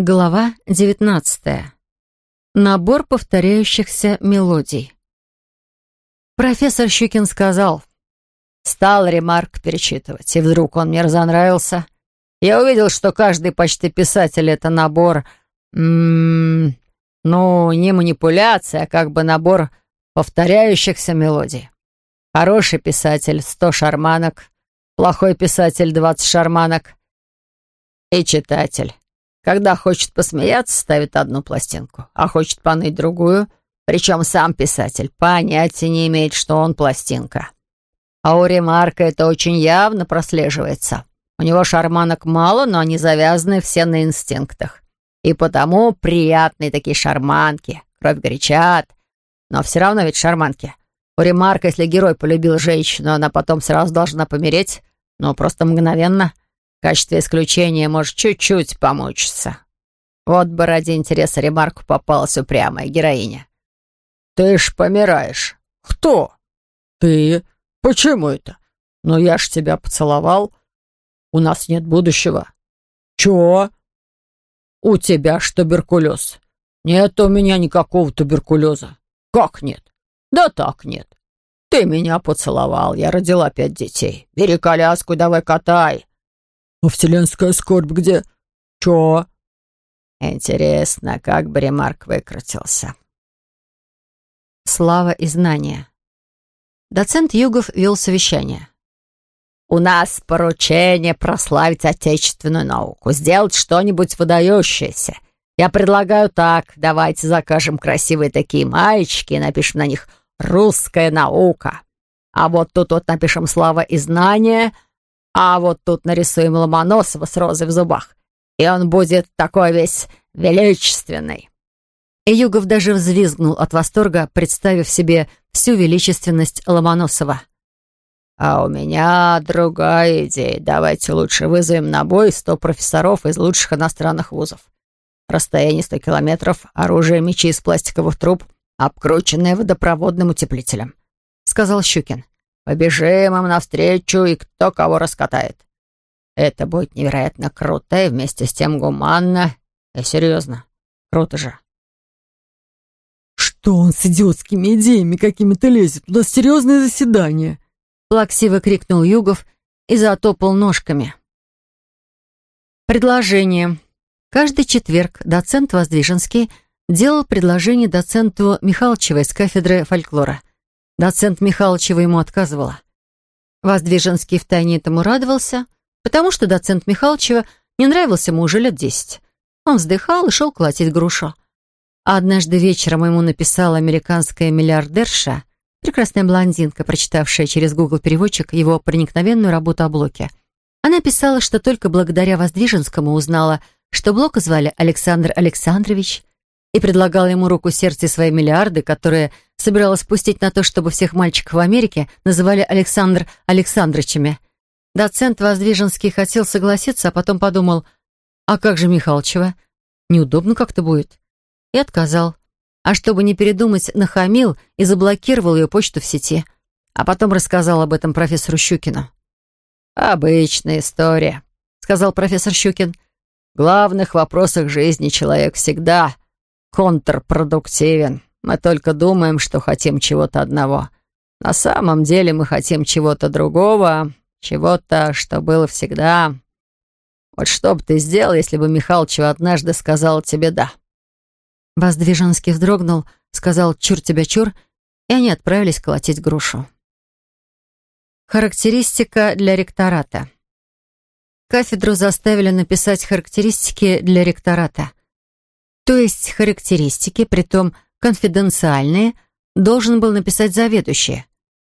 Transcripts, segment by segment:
Глава 19. Набор повторяющихся мелодий. Профессор Щукин сказал, «Стал ремарк перечитывать, и вдруг он мне разонравился. Я увидел, что каждый почти писатель — это набор, м -м, ну, не манипуляция, а как бы набор повторяющихся мелодий. Хороший писатель — сто шарманок, плохой писатель — двадцать шарманок, и читатель когда хочет посмеяться, ставит одну пластинку, а хочет поныть другую. Причем сам писатель понятия не имеет, что он пластинка. А у Ремарка это очень явно прослеживается. У него шарманок мало, но они завязаны все на инстинктах. И потому приятные такие шарманки, кровь горячат. Но все равно ведь шарманки. У Ремарка, если герой полюбил женщину, она потом сразу должна помереть, ну, просто мгновенно — в качестве исключения может чуть-чуть помучиться. Вот бы ради интереса ремарку попалась упрямая героиня. «Ты ж помираешь». «Кто?» «Ты? Почему это?» «Ну я ж тебя поцеловал. У нас нет будущего». «Чё?» «У тебя ж туберкулез». «Нет у меня никакого туберкулеза». «Как нет?» «Да так нет. Ты меня поцеловал, я родила пять детей. Бери коляску, давай катай. «А вселенская скорбь где?» «Чё?» «Интересно, как бы Ремарк выкрутился?» Слава и знания. Доцент Югов вел совещание. «У нас поручение прославить отечественную науку, сделать что-нибудь выдающееся. Я предлагаю так, давайте закажем красивые такие маечки и напишем на них «Русская наука». А вот тут вот напишем «Слава и знания», а вот тут нарисуем Ломоносова с розой в зубах, и он будет такой весь величественный». И Югов даже взвизгнул от восторга, представив себе всю величественность Ломоносова. «А у меня другая идея. Давайте лучше вызовем на бой сто профессоров из лучших иностранных вузов. Расстояние сто километров, оружие, мечи из пластиковых труб, обкрученное водопроводным утеплителем», — сказал Щукин. Побежим им навстречу, и кто кого раскатает. Это будет невероятно круто и вместе с тем гуманно и серьезно. Круто же. «Что он с идиотскими идеями какими-то лезет? У нас серьезное заседание!» Плаксиво крикнул Югов и затопал ножками. Предложение. Каждый четверг доцент Воздвиженский делал предложение доценту Михалчевой с кафедры фольклора. Доцент Михалычева ему отказывала. Воздвиженский втайне этому радовался, потому что доцент Михалычева не нравился ему уже лет десять. Он вздыхал и шел колотить грушу. А однажды вечером ему написала американская миллиардерша, прекрасная блондинка, прочитавшая через Google переводчик его проникновенную работу о Блоке. Она писала, что только благодаря Воздвиженскому узнала, что Блока звали Александр Александрович, и предлагала ему руку сердца и свои миллиарды, которые собиралась спустить на то, чтобы всех мальчиков в Америке называли Александр Александровичами. Доцент Воздвиженский хотел согласиться, а потом подумал, а как же Михалчева? Неудобно как-то будет. И отказал. А чтобы не передумать, нахамил и заблокировал ее почту в сети. А потом рассказал об этом профессору Щукину. «Обычная история», — сказал профессор Щукин. «В главных вопросах жизни человек всегда контрпродуктивен. Мы только думаем, что хотим чего-то одного. На самом деле мы хотим чего-то другого, чего-то, что было всегда. Вот что бы ты сделал, если бы Михалычева однажды сказал тебе «да»?» Воздвиженский вздрогнул, сказал «чур тебя чур», и они отправились колотить грушу. Характеристика для ректората. Кафедру заставили написать характеристики для ректората. То есть характеристики, притом конфиденциальные, должен был написать заведующий.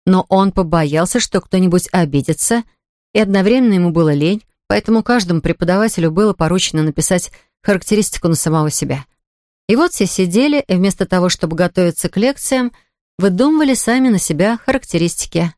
Но он побоялся, что кто-нибудь обидится, и одновременно ему было лень, поэтому каждому преподавателю было поручено написать характеристику на самого себя. И вот все сидели, и вместо того, чтобы готовиться к лекциям, выдумывали сами на себя характеристики.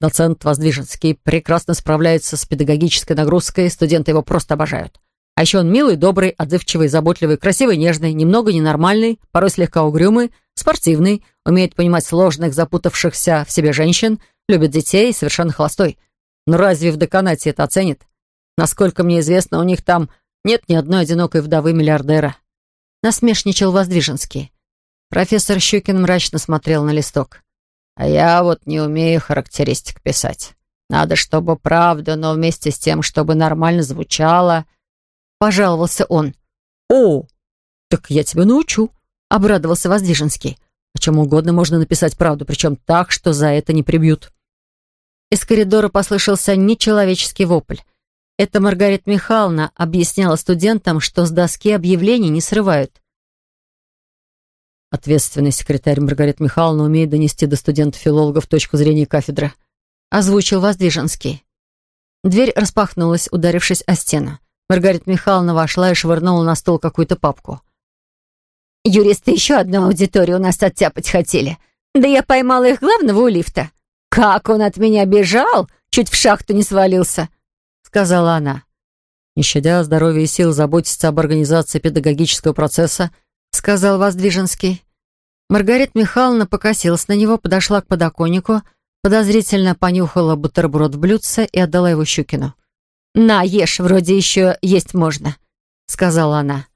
Доцент Воздвиженский прекрасно справляется с педагогической нагрузкой, студенты его просто обожают. А еще он милый, добрый, отзывчивый, заботливый, красивый, нежный, немного ненормальный, порой слегка угрюмый, спортивный, умеет понимать сложных, запутавшихся в себе женщин, любит детей и совершенно холостой. Но разве в деканате это оценит? Насколько мне известно, у них там Нет ни одной одинокой вдовы миллиардера. Насмешничал Воздвиженский. Профессор Щукин мрачно смотрел на листок. А я вот не умею характеристик писать. Надо, чтобы правда, но вместе с тем, чтобы нормально звучало. Пожаловался он. О, так я тебя научу, обрадовался Воздвиженский. О чем угодно можно написать правду, причем так, что за это не прибьют. Из коридора послышался нечеловеческий вопль. Это Маргарита Михайловна объясняла студентам, что с доски объявлений не срывают. Ответственный секретарь Маргарита Михайловна умеет донести до студентов-филологов точку зрения кафедры. Озвучил Воздвиженский. Дверь распахнулась, ударившись о стену. Маргарита Михайловна вошла и швырнула на стол какую-то папку. «Юристы еще одну аудиторию у нас оттяпать хотели. Да я поймала их главного у лифта. Как он от меня бежал, чуть в шахту не свалился», — сказала она. Не щадя здоровья и сил заботиться об организации педагогического процесса, — сказал Воздвиженский. Маргарита Михайловна покосилась на него, подошла к подоконнику, подозрительно понюхала бутерброд в блюдце и отдала его Щукину. «На, ешь, вроде еще есть можно», — сказала она.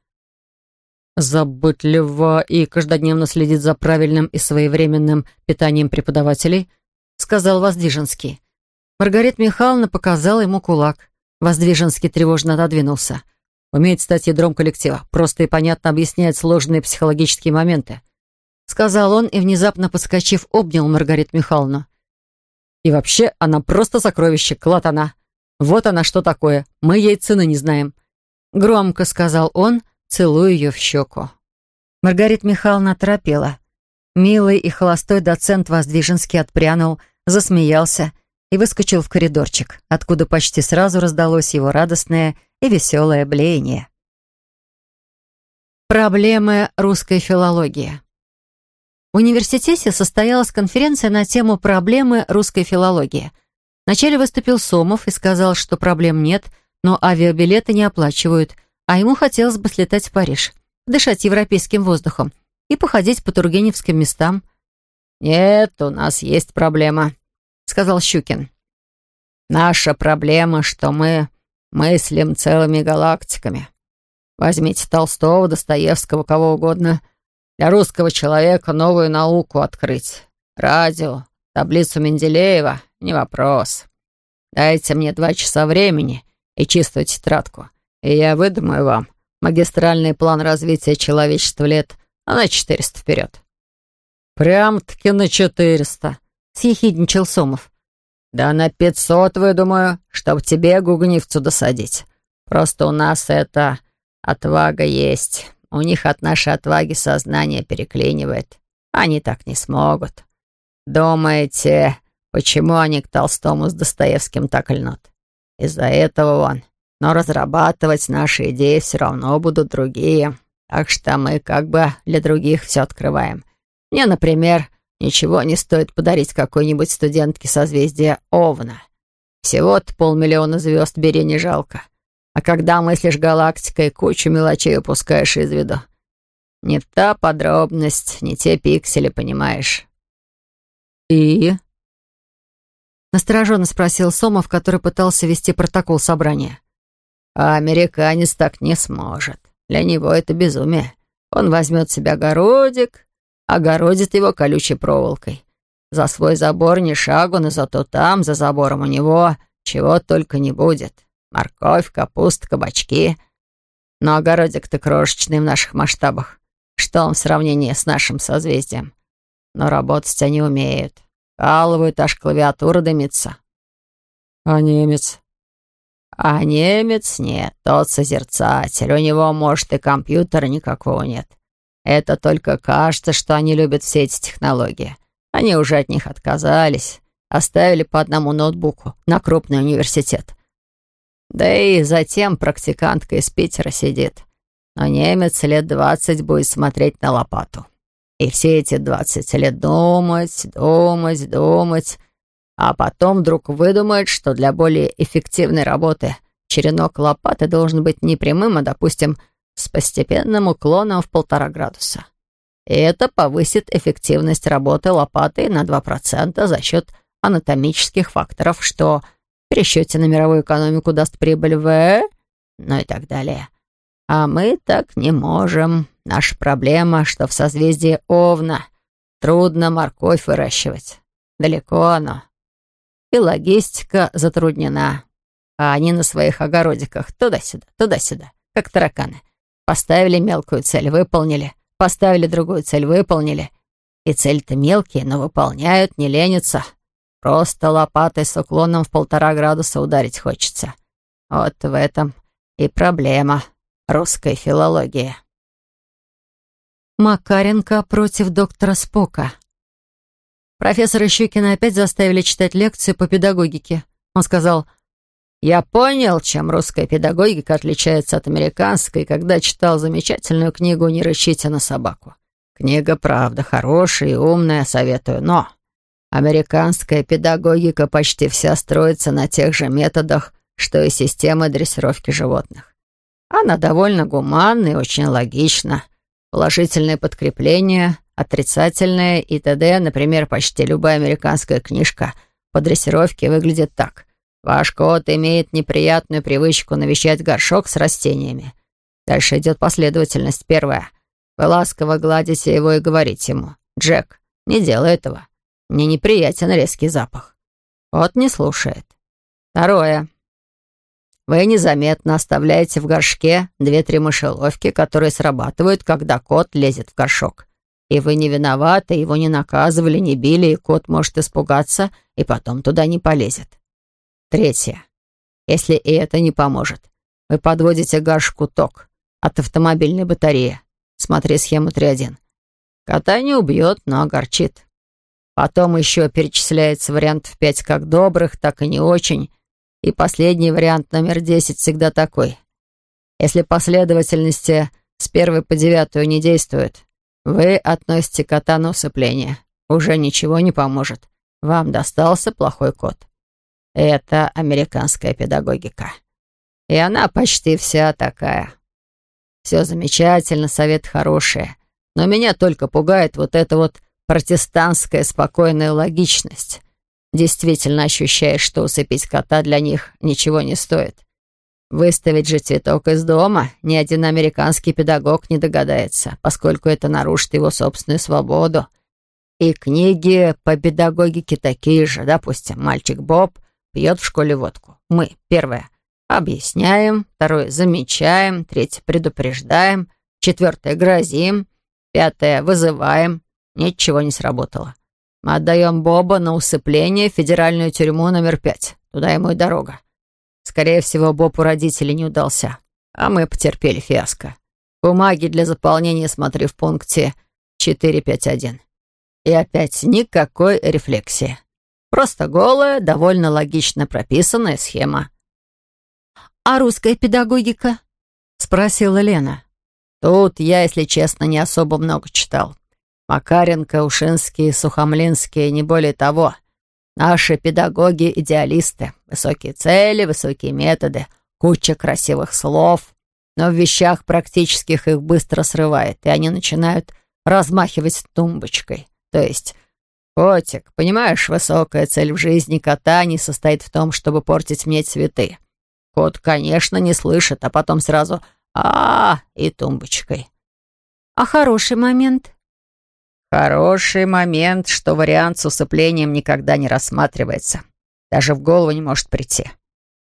«Заботливо и каждодневно следит за правильным и своевременным питанием преподавателей», — сказал Воздвиженский. Маргарита Михайловна показала ему кулак. Воздвиженский тревожно отодвинулся. Умеет стать ядром коллектива, просто и понятно объясняет сложные психологические моменты. Сказал он и, внезапно подскочив, обнял Маргариту Михайловну. И вообще, она просто сокровище, клад она. Вот она что такое, мы ей цены не знаем. Громко сказал он, целуя ее в щеку. Маргарита Михайловна торопела. Милый и холостой доцент Воздвиженский отпрянул, засмеялся и выскочил в коридорчик, откуда почти сразу раздалось его радостное и веселое блеяние. Проблемы русской филологии. В университете состоялась конференция на тему «Проблемы русской филологии». Вначале выступил Сомов и сказал, что проблем нет, но авиабилеты не оплачивают, а ему хотелось бы слетать в Париж, дышать европейским воздухом и походить по тургеневским местам. «Нет, у нас есть проблема», — сказал Щукин. «Наша проблема, что мы мыслим целыми галактиками. Возьмите Толстого, Достоевского, кого угодно. Для русского человека новую науку открыть. Радио, таблицу Менделеева — не вопрос. Дайте мне два часа времени и чистую тетрадку, и я выдумаю вам магистральный план развития человечества лет на 400 вперед. «Прям-таки на 400», — съехидничал Сомов. «Да на пятьсот, выдумаю, чтоб тебе гугнивцу досадить. Просто у нас это отвага есть. У них от нашей отваги сознание переклинивает. Они так не смогут. Думаете, почему они к Толстому с Достоевским так льнут? Из-за этого вон. Но разрабатывать наши идеи все равно будут другие. Так что мы как бы для других все открываем. Мне, например, Ничего не стоит подарить какой-нибудь студентке созвездия Овна. Всего-то полмиллиона звезд бери не жалко. А когда мыслишь галактикой, кучу мелочей упускаешь из виду. Не та подробность, не те пиксели, понимаешь. «И?» Настороженно спросил Сомов, который пытался вести протокол собрания. А американец так не сможет. Для него это безумие. Он возьмет себе огородик, огородит его колючей проволокой. За свой забор ни шагу, но зато там, за забором у него, чего только не будет. Морковь, капуста, кабачки. Но огородик-то крошечный в наших масштабах. Что он в сравнении с нашим созвездием? Но работать они умеют. Калывают, аж клавиатура дымится. А немец? А немец нет, тот созерцатель. У него, может, и компьютера никакого нет. Это только кажется, что они любят все эти технологии. Они уже от них отказались, оставили по одному ноутбуку на крупный университет. Да и затем практикантка из Питера сидит. Но немец лет двадцать будет смотреть на лопату. И все эти двадцать лет думать, думать, думать, а потом вдруг выдумает, что для более эффективной работы черенок лопаты должен быть не прямым, а, допустим, с постепенным уклоном в полтора градуса. И это повысит эффективность работы лопаты на 2% за счет анатомических факторов, что в пересчете на мировую экономику даст прибыль в... ну и так далее. А мы так не можем. Наша проблема, что в созвездии Овна трудно морковь выращивать. Далеко оно. И логистика затруднена. А они на своих огородиках туда-сюда, туда-сюда, как тараканы. Поставили мелкую цель, выполнили. Поставили другую цель, выполнили. И цель-то мелкие, но выполняют, не ленятся. Просто лопатой с уклоном в полтора градуса ударить хочется. Вот в этом и проблема русской филологии. Макаренко против доктора Спока. Профессора Щукина опять заставили читать лекцию по педагогике. Он сказал, «Я понял, чем русская педагогика отличается от американской, когда читал замечательную книгу «Не рычите на собаку». Книга, правда, хорошая и умная, советую, но американская педагогика почти вся строится на тех же методах, что и система дрессировки животных. Она довольно гуманна и очень логична. Положительное подкрепление, отрицательное и т.д. Например, почти любая американская книжка по дрессировке выглядит так. Ваш кот имеет неприятную привычку навещать горшок с растениями. Дальше идет последовательность. Первая. Вы ласково гладите его и говорите ему. «Джек, не делай этого. Мне неприятен резкий запах». Кот не слушает. Второе. Вы незаметно оставляете в горшке две-три мышеловки, которые срабатывают, когда кот лезет в горшок. И вы не виноваты, его не наказывали, не били, и кот может испугаться, и потом туда не полезет. Третье. Если и это не поможет, вы подводите горшку ток от автомобильной батареи. Смотри схему 3.1. Кота не убьет, но огорчит. Потом еще перечисляется вариантов 5 как добрых, так и не очень, и последний вариант номер 10 всегда такой. Если последовательности с первой по девятую не действуют, вы относите кота на усыпление. Уже ничего не поможет. Вам достался плохой кот. Это американская педагогика. И она почти вся такая. Все замечательно, совет хорошие. Но меня только пугает вот эта вот протестантская спокойная логичность действительно ощущаешь, что усыпить кота для них ничего не стоит. Выставить же цветок из дома ни один американский педагог не догадается, поскольку это нарушит его собственную свободу. И книги по педагогике такие же. Допустим, мальчик Боб пьет в школе водку. Мы, первое, объясняем, второе, замечаем, третье, предупреждаем, четвертое, грозим, пятое, вызываем. Ничего не сработало. Мы отдаем Боба на усыпление в федеральную тюрьму номер пять. Туда ему и дорога. Скорее всего, Боб у родителей не удался, а мы потерпели фиаско. Бумаги для заполнения смотри в пункте 451. И опять никакой рефлексии. Просто голая, довольно логично прописанная схема. «А русская педагогика?» — спросила Лена. Тут я, если честно, не особо много читал. Макаренко, Ушинский, Сухомлинский, не более того. Наши педагоги-идеалисты. Высокие цели, высокие методы, куча красивых слов. Но в вещах практических их быстро срывает, и они начинают размахивать тумбочкой. То есть, котик, понимаешь, высокая цель в жизни кота не состоит в том, чтобы портить мне цветы. Кот, конечно, не слышит, а потом сразу а, -а, -а и тумбочкой. А хороший момент? Хороший момент, что вариант с усыплением никогда не рассматривается. Даже в голову не может прийти.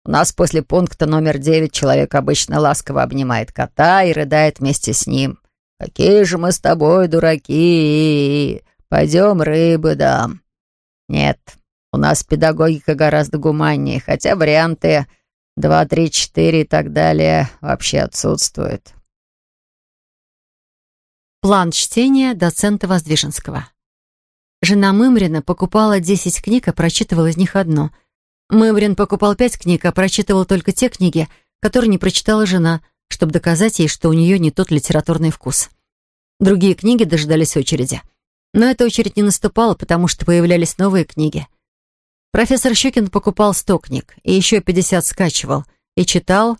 У нас после пункта номер девять человек обычно ласково обнимает кота и рыдает вместе с ним. «Какие же мы с тобой дураки! Пойдем рыбы дам!» Нет, у нас педагогика гораздо гуманнее, хотя варианты два, три, четыре и так далее вообще отсутствуют. План чтения доцента Воздвиженского. Жена Мымрина покупала 10 книг, а прочитывал из них одно. Мымрин покупал 5 книг, а прочитывал только те книги, которые не прочитала жена, чтобы доказать ей, что у нее не тот литературный вкус. Другие книги дожидались очереди. Но эта очередь не наступала, потому что появлялись новые книги. Профессор Щукин покупал 100 книг, и еще 50 скачивал, и читал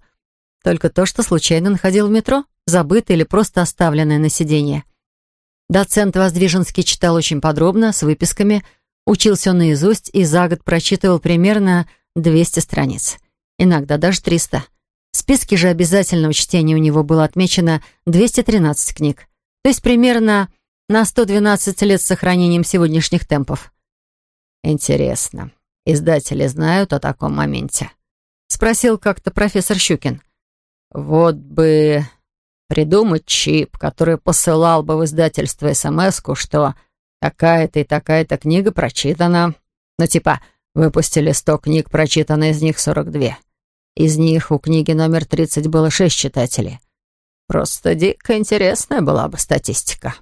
только то, что случайно находил в метро забытое или просто оставленное на сиденье. Доцент Воздвиженский читал очень подробно, с выписками, учился он наизусть и за год прочитывал примерно 200 страниц, иногда даже 300. В списке же обязательного чтения у него было отмечено 213 книг, то есть примерно на 112 лет с сохранением сегодняшних темпов. «Интересно, издатели знают о таком моменте?» — спросил как-то профессор Щукин. «Вот бы придумать чип, который посылал бы в издательство смс что такая-то и такая-то книга прочитана. Ну, типа, выпустили сто книг, прочитано из них сорок две. Из них у книги номер тридцать было шесть читателей. Просто дико интересная была бы статистика.